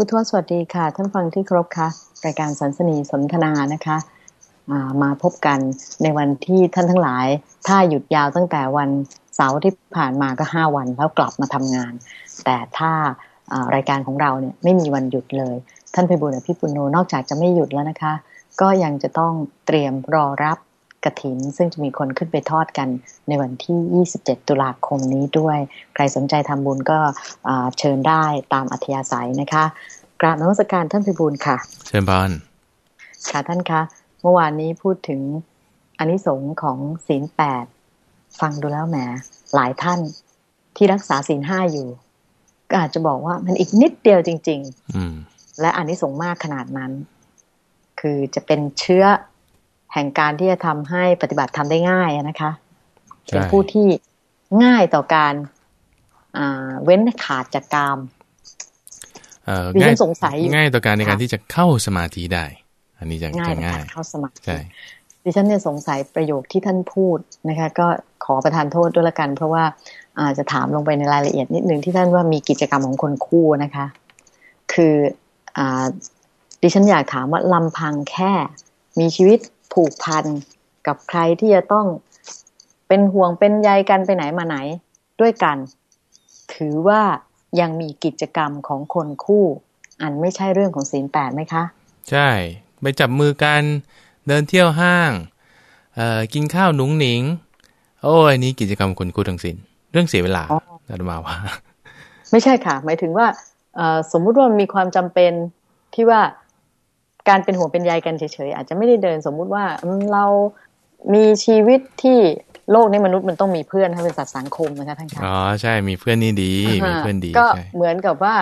พุทธวสวัสดีค่ะ ท่านฟังที่ครบค่ะรายการสันสนีสนทนานะคะมาพบกันในวันที่ท่านทั้งหลาย ถ้าหยุดยาวตั้งแต่วันเสาร์ที่ผ่านมาก็ห้าวันแล้วกลับมาทำงาน แต่ถ้ารายการของเราเนี่ยไม่มีวันหยุดเลย ท่านพิบูลอภิปุโนนอกจากจะไม่หยุดแล้วนะคะ ก็ยังจะต้องเตรียมรอรับ กระถิน ซึ่งจะมีคนขึ้นไปทอดกันในวันที่ 27 ตุลาคมนี้ด้วย ใครสนใจทำบุญก็เชิญได้ตามอัธยาศัยนะคะ กราบนมัสการท่านพิบูลค่ะ เชิญบานค่ะท่านคะ เมื่อวานนี้พูดถึงอนนิสงส์ของศีลแปดฟังดูแล้วแหมหลายท่านที่รักษาศีลห้าอยู่ ก็อาจจะบอกว่ามันอีกนิดเดียวจริงๆและอนนิสงส์มากขนาดนั้น คือจะเป็นเชื้อ แห่งการที่จะทำให้ปฏิบัติทำได้ง่ายนะคะเป็นผู้ที่ง่ายต่อการเว้นขาดจากกามดิฉันสงสัยง่ายต่อการในการที่จะเข้าสมาธิได้ อันนี้จะง่ายง่ายเข้าสมาธิใช่ดิฉันเนี่ยสงสัยประโยคที่ท่านพูดนะคะ ก็ขอประทานโทษด้วยละกัน เพราะว่าอาจจะถามลงไปในรายละเอียดนิดนึงที่ท่านว่ามีกิจกรรมของคนคู่นะคะ คืออดิฉันอยากถามว่าลำพังแค่มีชีวิต ผูกพันกับใครที่จะต้องเป็นห่วงเป็นใยกันไปไหนมาไหนด้วยกัน ถือว่ายังมีกิจกรรมของคนคู่ อันไม่ใช่เรื่องของศีลแปดไหมคะ ใช่ ไปจับมือกัน เดินเที่ยวห้างกินข้าวหนุงหนิง โอ้ยนี้กิจกรรมคนคู่ทั้งสิน้นเรื่องเสียเวลาอาตมาว่า ไม่ใช่ค่ะ หมายถึงว่าสมมุติว่ามีความจำเป็นที่ว่า การเป็นห่วงเป็นใยกันเฉยๆอาจจะไม่ได้เดินสมมุติว่าเรามีชีวิตที่โลกนี้มนุษย์มันต้องมีเพื่อนถ้าเป็นสัตว์สังคมนะคะท่านคะอ๋อใช่มีเพื่อนนี่ดีมีเพื่อนดีก็เหมือนกับว่า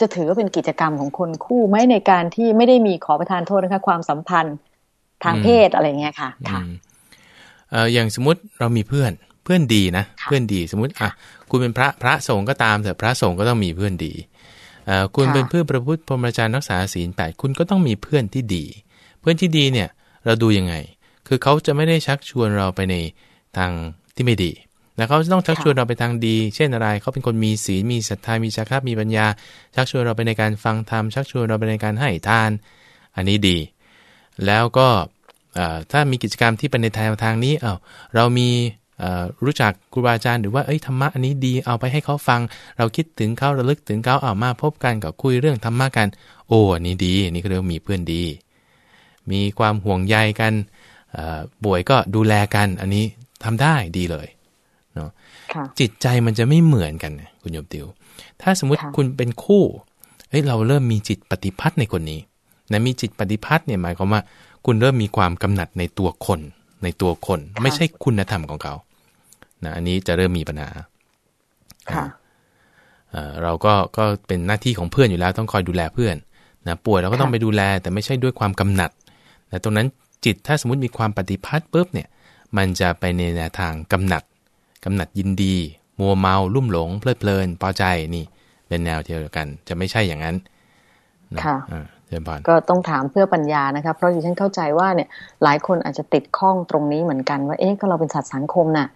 จะถือว่าเป็นกิจกรรมของคนคู่ไหมในการที่ไม่ได้มีขอประทานโทษนะคะ ความสัมพันธ์ทางเพศอะไรเงี้ยค่ะค่ะเอ่ออย่างสมมติเรามีเพื่อนเพื่อนดีนะเพื่อนดีสมมติอะคุณเป็นพระพระสงฆ์ก็ตามแต่พระสงฆ์ก็ต้องมีเพื่อนดี คุณเป็นเพื่อนประพุทธพรหมจารย์รักษาศีลแปดคุณก็ต้องมีเพื่อนที่ดี เพื่อนที่ดีเนี่ยเราดูยังไง คือเขาจะไม่ได้ชักชวนเราไปในทางที่ไม่ดีแล้วเขาจะต้องชักชวนเราไปทางดี เช่นอะไร เขาเป็นคนมีศีล มีศรัทธา มีจาระมีปัญญา ชักชวนเราไปในการฟังธรรม ชักชวนเราไปในการให้ทาน อันนี้ดี แล้วก็ถ้ามีกิจกรรมที่เป็นในทางทางนี้ เอ้า เรามี รู้จักครูบาอาจารย์หรือว่าเอ้ยธรรมะอันนี้ดีเอาไปให้เขาฟัง เราคิดถึงเขาระลึกถึงเขาเอามาพบกันกับคุยเรื่องธรรมะกัน โอ้อันนี้ดีอันนี้ก็เรียกมีเพื่อนดี มีความห่วงใยกันป่วยก็ดูแลกันอันนี้ทำได้ดีเลยเนาะจิตใจมันจะไม่เหมือนกันคุณโยมติว ถ้าสมมุติคุณเป็นคู่เอ้ยเราเริ่มมีจิตปฏิพัทธ์ในคนนี้นะมีจิตปฏิพัทธ์เนี่ยหมายความว่า คุณเริ่มมีความกำหนัดในตัวคน ในตัวคน ไม่ใช่คุณธรรมของเขา นะอันนี้จะเริ่มมีปัญหาค่ะเราก็ก็เป็นหน้าที่ของเพื่อนอยู่แล้วต้องคอยดูแลเพื่อนนะป่วยเราก็ต้องไปดูแล แต่ไม่ใช่ด้วยความกำหนัดแต่ตรงนั้นจิตถ้าสมมติมีความปฏิพัทธ์ปุ๊บเนี่ย มันจะไปในแนวทางกำหนัดกำหนัดยินดี มัวเมาลุ่มหลง เพลิดเพลินพอใจนี่ เป็นแนวเดียวกัน จะไม่ใช่อย่างนั้นค่ะก็ต้องถามเพื่อปัญญานะคะเพราะดิฉันเข้าใจว่าเนี่ยหลายคนอาจจะติดข้องตรงนี้เหมือนกันว่าเอ๊ะก็เราเป็นสัตว์สังคมน่ะ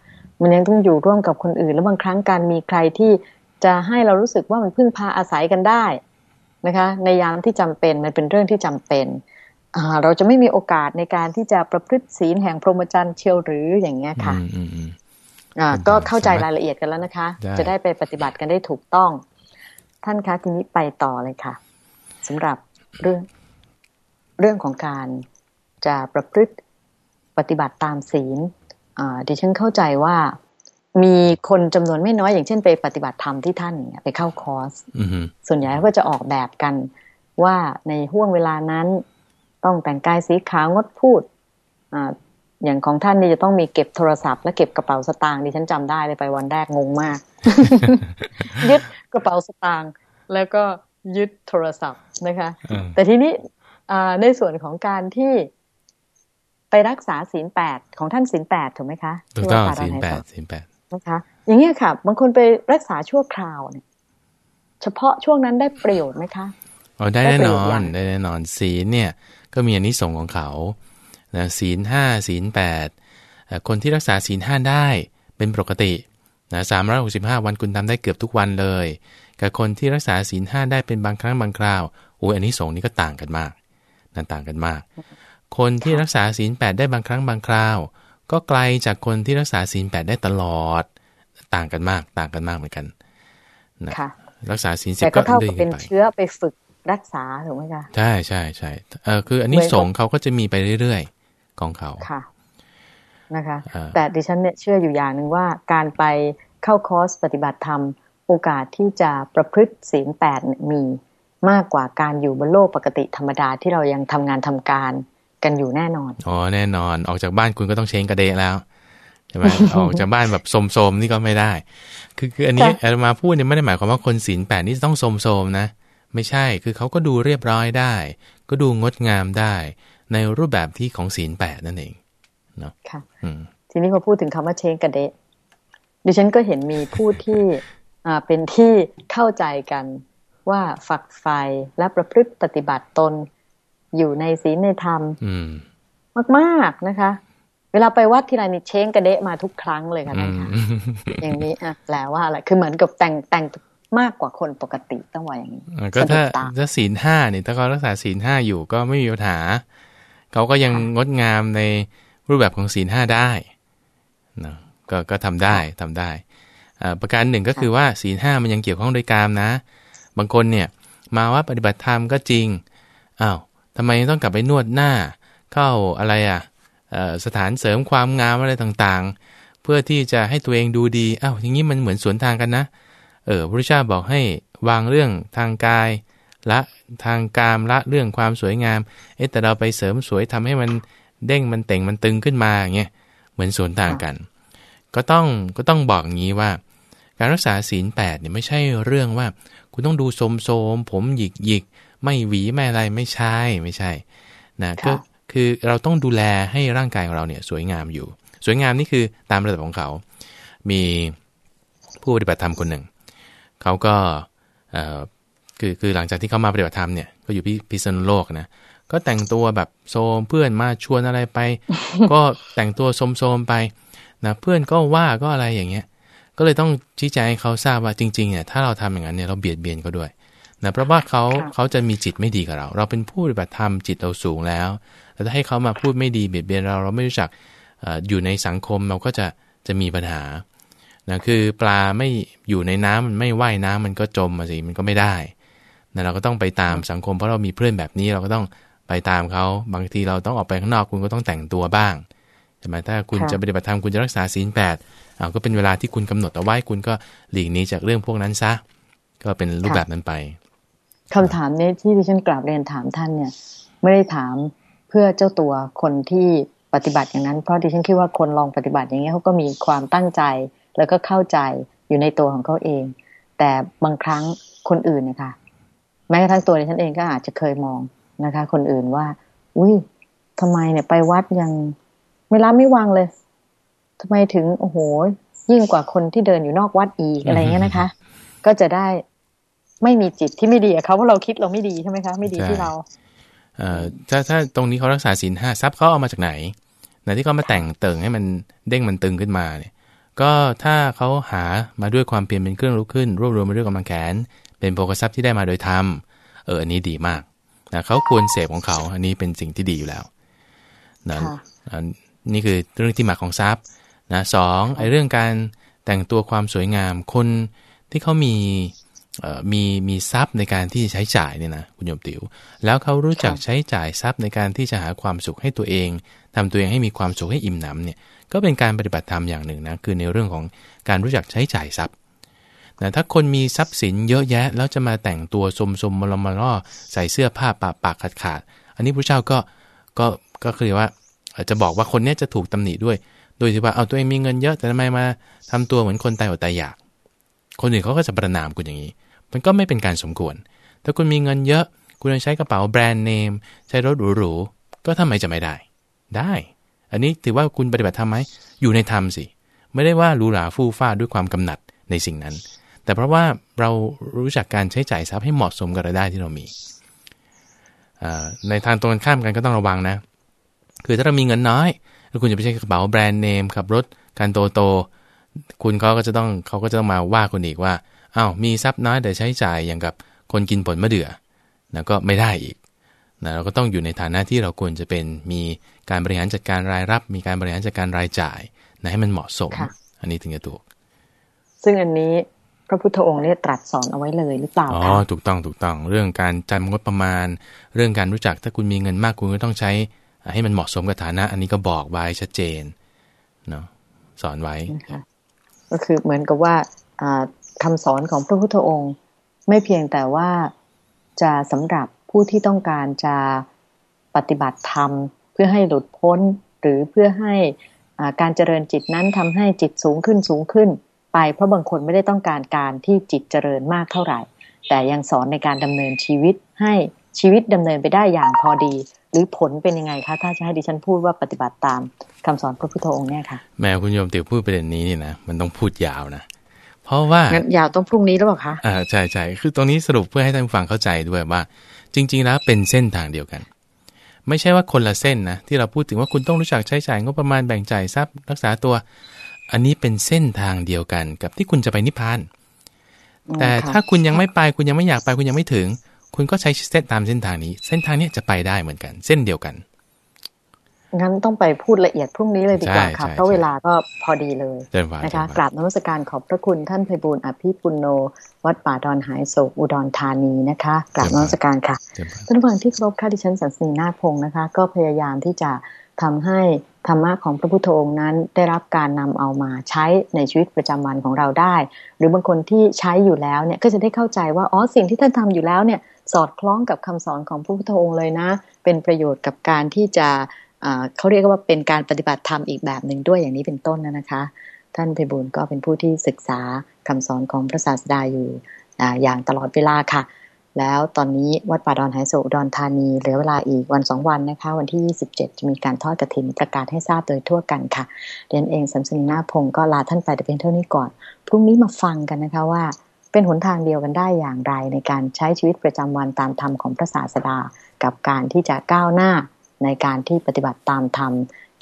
มันยังต้องอยู่ร่วมกับคนอื่น แล้วบางครั้งการมีใครที่จะให้เรารู้สึกว่ามันพึ่งพาอาศัยกันได้นะคะ ในยามที่จำเป็นมันเป็นเรื่องที่จำเป็นเราจะไม่มีโอกาสในการที่จะประพฤติศีลแห่งพรหมจรรย์เชียวหรืออย่างเงี้ยค่ะก็เข้าใจรายละเอียดกันแล้วนะคะ จะได้ไปปฏิบัติกันได้ถูกต้อง ท่านคะทีนี้ไปต่อเลยค่ะสำหรับเรื่องเรื่องของการจะประพฤติปฏิบัติตามศีล ดิฉันเข้าใจว่ามีคนจำนวนไม่น้อยอย่างเช่นไปปฏิบัติธรรมที่ท่านไปเข้าคอร์สส่วนใหญ่ก็จะออกแบบกันว่าในห่วงเวลานั้น ต้องแต่งกายสีขาวงดพูดออย่างของท่านนี่จะต้องมีเก็บโทรศัพท์ และเก็บกระเป๋าสตางค์ดิฉันจำได้เลยไปวันแรกงงมาก ยึดกระเป๋าสตางค์แล้วก็ยึดโทรศัพท์นะคะ แต่ทีนี้ในส่วนของการที่ ไปรักษาศีลแปดของท่านศีลแปดถูกไหมคะถูกต้องศีลแปดศีลแปดนะคะอย่างนี้ค่ะบางคนไปรักษาชั่วคราวเนี่ยเฉพาะช่วงนั้นได้ประโยชน์ไหมคะอ๋อได้แน่นอนได้แน่นอนศีลเนี่ยก็มีอนิสงส์ของเขานะศีลห้าศีลแปดคนที่รักษาศีลห้าได้เป็นปกตินะสามร้อยหกสิบห้าวันคุณทำได้เกือบทุกวันเลย กับคนที่รักษาศีลห้าได้เป็นบางครั้งบางคราวโอ้ยอันนี้สงนี่ก็ต่างกันมากนั่นต่างกันมาก คนที่รักษาศีลแปดได้บางครั้งบางคราว ก็ไกลจากคนที่รักษาศีลแปดได้ตลอด ต่างกันมากต่างกันมากเหมือนกันนะรักษาศีลสิบก็เท่ากับเป็นเชื้อไปฝึกรักษาถูกไหมคะใช่ใช่ใช่เออคืออันนี้สงเขาก็จะมีไปเรื่อยๆของเขาค่ะนะคะ แต่ดิฉันเนี่ยเชื่ออยู่อย่างหนึ่งว่าการไปเข้าคอร์สปฏิบัติธรรม โอกาสที่จะประพฤติศีลแปดมีมากกว่าการอยู่บนโลกปกติธรรมดาที่เรายังทำงานทำการ กันอยู่แน่นอนอ๋อแน่นอน ออกจากบ้านคุณก็ต้องเช้งกระเดะแล้วใช่ไหมออกจากบ้านแบบโสมๆนี่ก็ไม่ได้ คือคืออันนี้อาตมาพูดเนี่ยไม่ได้หมายความว่าคนศีลแปดนี่ต้องโสมๆนะ ไม่ใช่คือเขาก็ดูเรียบร้อยได้ ก็ดูงดงามได้ ในรูปแบบที่ของศีลแปดนั่นเองเนาะค่ะทีนี้พอพูดถึงคำว่าเช้งกระเดะดิฉันก็เห็นมีผู้ที่อ่าเป็นที่เข้าใจกันว่าฝักใฝ่และประพฤติปฏิบัติตน อยู่ในศีลในธรรมมากๆนะคะ เวลาไปวัดทีไรนี่เช้งกระเดะมาทุกครั้งเลยค่ะท่านคะอย่างนี้อะแปลว่าอะไรคือเหมือนกับแต่งแต่งมากกว่าคนปกติต้องว่าอย่างนี้ก็ถ้าถ้าศีลห้าเนี่ยถ้าเขารักษาศีลห้าอยู่ก็ไม่มีปัญหาเขาก็ยังงดงามในรูปแบบของศีลห้าได้นะก็ก็ทำได้ทำได้ประการหนึ่งก็คือว่าศีลห้ามันยังเกี่ยวข้องโดยกามนะ บางคนเนี่ยมาว่าปฏิบัติธรรมก็จริงอ้าว ทำไมต้องกลับไปนวดหน้า เข้าอะไรอะสถานเสริมความงามอะไรต่างๆ เพื่อที่จะให้ตัวเองดูดีอ้าวอย่างนี้มันเหมือนสวนทางกันนะ เออพระเจ้าบอกให้วางเรื่องทางกายละทางกามละเรื่องความสวยงาม เอ๊แต่เราไปเสริมสวยทำให้มันเด้งมันเต่งมันตึงขึ้นมาอย่างเงี้ยเหมือนสวนทางกัน ก็ต้องก็ต้องบอกงี้ว่า การรักษาศีลแปดเนี่ยไม่ใช่เรื่องว่า คุณต้องดูโสมโสมผมหยิกหยิกไม่หวีไม่อะไรไม่ใช่ไม่ใช่นะก็คือเราต้องดูแลให้ร่างกายของเราเนี่ยสวยงามอยู่ สวยงามนี่คือตามระดับของเขา มีผู้ปฏิบัติธรรมคนหนึ่ง เขาก็คือคือหลังจากที่เขามาปฏิบัติธรรมเนี่ยก็อยู่พิพิษณุโลกนะก็แต่งตัวแบบโซมเพื่อนมาชวนอะไรไป ก็แต่งตัวโสมๆไปนะเพื่อนก็ว่าก็อะไรอย่างเงี้ย ก็เลยต้องชี้แจงให้เขาทราบว่าจริงๆเนี่ยถ้าเราทำอย่างนั้นเนี่ยเราเบียดเบียนเขาด้วยนะเพราะว่าเขาเขาจะมีจิตไม่ดีกับเรา เราเป็นผู้ปฏิบัติธรรมจิตเราสูงแล้วแล้วถ้าให้เขามาพูดไม่ดีเบียดเบียนเราเราไม่รู้จักอยู่ในสังคมเราก็จะจะมีปัญหานะคือปลาไม่อยู่ในน้ำมันไม่ว่ายน้ำมันก็จมมาสิมันก็ไม่ได้นะเราก็ต้องไปตามสังคมเพราะเรามีเพื่อนแบบนี้เราก็ต้องไปตามเขาบางทีเราต้องออกไปข้างนอกคุณก็ต้องแต่งตัวบ้าง ใช่ไหมถ้าคุณจะปฏิบัติธรรมคุณจะรักษาศีลแปดเอาก็เป็นเวลาที่คุณกำหนดเอาไว้คุณก็หลีกหนีจากเรื่องพวกนั้นซะ ก็เป็นรูปแบบนั้นไปคำถามนี้ที่ดิฉันกราบเรียนถามท่านเนี่ย ไม่ได้ถามเพื่อเจ้าตัวคนที่ปฏิบัติอย่างนั้น เพราะดิฉันคิดว่าคนลองปฏิบัติอย่างนี้เขาก็มีความตั้งใจแล้วก็เข้าใจอยู่ในตัวของเขาเอง แต่บางครั้งคนอื่นนะคะแม้กระทั่งตัวดิฉันเองก็อาจจะเคยมองนะคะ คนอื่นว่า อุ้ยทำไมเนี่ยไปวัดยัง ไม่รับไม่วางเลยทำไมถึงโอ้โห ยิ่งกว่าคนที่เดินอยู่นอกวัดอีกอะไรเงี้ยนะคะ ก็จะได้ไม่มีจิตที่ไม่ดีเขาเพราะเราคิดเราไม่ดีใช่ไหมคะ ไม่ดีที่เราเอ่อถ้าถ้าตรงนี้เขารักษาศีลห้าทรัพย์เขาเอามาจากไหนไหนที่เขามาแต่งเติ่งให้มันเด้งมันตึงขึ้นมาเนี่ย ก็ถ้าเขาหามาด้วยความเพียรเป็นเครื่องรู้ขึ้น รวบรวมมาด้วยกำลังแขน เป็นโภคทรัพย์ที่ได้มาโดยธรรมเอออันนี้ดีมากนะเขาควรเสพของเขา อันนี้เป็นสิ่งที่ดีอยู่แล้วนะ นี่คือเรื่องที่มาของทรัพย์นะสองไอ้เรื่องการแต่งตัวความสวยงามคนที่เขามีมีมีทรัพย์ในการที่ใช้จ่ายเนี่ยนะคุณโยมติว๋วแล้วเขารู้จักใช้จ่ายทรัพย์ในการที่จะหาความสุขให้ตัวเองทำตัวเองให้มีความสุขให้อิ่มหนำเนี่ยก็เป็นการปฏิบัติธรรมอย่างหนึ่งนะคือในเรื่องของการรู้จักใช้จ่ายทรัพย์แต่ถ้าคนมีทรัพย์สินเยอะแยะ แล้วจะมาแต่งตัวสมสมมลมาล่อใส่เสื้อผ้าปากปากขาดขาดอันนี้พระเจ้าก็ก็ก็คือว่า จะบอกว่าคนนี้จะถูกตำหนิด้วย โดยที่ว่าเอาตัวเองมีเงินเยอะแต่ทำไมมาทำตัวเหมือนคนตายอดตายอยาก คนอื่นเขาก็จะประนามคุณอย่างนี้ มันก็ไม่เป็นการสมควร ถ้าคุณมีเงินเยอะ คุณจะใช้กระเป๋าแบรนด์เนม ใช้รถหรูๆ ก็ทำไมจะไม่ได้ ได้ อันนี้ถือว่าคุณปฏิบัติธรรมไหม อยู่ในธรรมสิ ไม่ได้ว่าหรูหราฟู่ฟ้าด้วยความกำหนัดในสิ่งนั้น แต่เพราะว่าเรารู้จักการใช้จ่ายทรัพย์ให้เหมาะสมกับรายได้ที่เรามี ในทางตรงกันข้ามกันก็ต้องระวังนะ คือถ้าเรามีเงินน้อยแล้วคุณจะไปใช้กระเป๋าแบรนด์เนมขับรถการโตโต คุณเขาก็จะต้องเขาก็จะต้องมาว่าคุณอีกว่าอา้าวมีทรัพย์น้อยแต่ใช้จ่ายอย่างกับคนกินผลมะเดื่อนะก็ไม่ได้อีกนะเราก็ต้องอยู่ในฐานะที่เราควรจะเป็นมีการบริหารจัดการรายรับ มีการบริหารจัดการรายจ่ายนะให้มันเหมาะสม อันนี้ถึงจะถูก ซึ่งอันนี้พระพุทธองค์เนี่ยตรัสสอนเอาไว้เลยหรือเปล่าอ๋อถูกต้องถูกต้อง เรื่องการจำงบประมาณ เรื่องการรู้จักถ้าคุณมีเงินมากคุณก็ต้องใช้ ให้มันเหมาะสมกับฐานะ อันนี้ก็บอกไว้ชัดเจนเนาะสอนไว้ก็คือเหมือนกับว่าคำสอนของพระพุทธองค์ ไม่เพียงแต่ว่าจะสำหรับผู้ที่ต้องการจะปฏิบัติธรรม เพื่อให้หลุดพ้นหรือเพื่อให้การเจริญจิตนั้นทำให้จิตสูงขึ้นสูงขึ้น ไปเพราะบางคนไม่ได้ต้องการการที่จิตเจริญมากเท่าไหร่ แต่ยังสอนในการดำเนินชีวิตให้ชีวิตดำเนินไปได้อย่างพอดี หรือผลเป็นยังไงคะ ถ้าจะให้ดิฉันพูดว่าปฏิบัติตามคำสอนพระพุทธองค์เนี่ยค่ะ แม่คุณโยมเตี๋ยวพูดประเด็นนี้นี่นะมันต้องพูดยาวนะเพราะว่างั้นยาวต้องพรุ่งนี้หรือเปล่าคะอ่าใช่ใช่คือตรงนี้สรุปเพื่อให้ท่านฟังเข้าใจด้วยว่า จริง ๆ แล้วเป็นเส้นทางเดียวกัน ไม่ใช่ว่าคนละเส้นนะที่เราพูดถึงว่าคุณต้องรู้จักใช้จ่ายงบประมาณแบ่งจ่ายทรัพย์รักษาตัว อันนี้เป็นเส้นทางเดียวกัน กับที่คุณจะไปนิพพานแต่ถ้าคุณยังไม่ไปคุณยังไม่อยากไปคุณยังไม่ถึง คุณก็ใช้เส้นตามเส้นทางนี้ เส้นทางนี้จะไปได้เหมือนกัน เส้นเดียวกัน งั้นต้องไปพูดละเอียดพรุ่งนี้เลยดีกว่าค่ะเพราะเวลาก็พอดีเลยนะคะกราบนมัสการขอบพระคุณท่านไพบูลอภิปุโน วัดป่าดอนหายโศกอุดรธานีนะคะกราบนมัสการค่ะท่านผู้ฟังที่ครบค่าดิฉันสันสนีนาคพงศ์นะคะ ก็พยายามที่จะทำให้ธรรมะของพระพุทธองค์นั้นได้รับการนำเอามาใช้ในชีวิตประจำวันของเราได้ หรือบางคนที่ใช้อยู่แล้วเนี่ยก็จะได้เข้าใจว่าอ๋อสิ่งที่ท่านทำอยู่แล้วเนี่ย สอดคล้องกับคำสอนของพระพุทธองค์เลยนะ เป็นประโยชน์กับการที่จะเขาเรียกว่าเป็นการปฏิบัติธรรมอีกแบบหนึ่งด้วยอย่างนี้เป็นต้นนะคะ ท่านเพบุญก็เป็นผู้ที่ศึกษาคำสอนของพระศาสดาอยู่อย่างตลอดเวลาค่ะ แล้วตอนนี้วัดป่าดอนไหโศดอนธานีเหลือเวลาอีกวันสองวันนะคะ วันที่ 27 จะมีการทอดกระถินประกาศให้ทราบโดยทั่วกันค่ะเรียนเองสัมสนีนาพงศ์ก็ลาท่านไปแต่เพียงเท่านี้ก่อน พรุ่งนี้มาฟังกันนะคะว่า เป็นหนทางเดียวกันได้อย่างไรในการใช้ชีวิตประจำวันตามธรรมของพระศาสดา กับการที่จะก้าวหน้าในการที่ปฏิบัติตามธรรม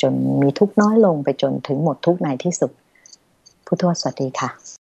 จนมีทุกน้อยลงไปจนถึงหมดทุกในที่สุด ผู้ทวสวัสดีค่ะ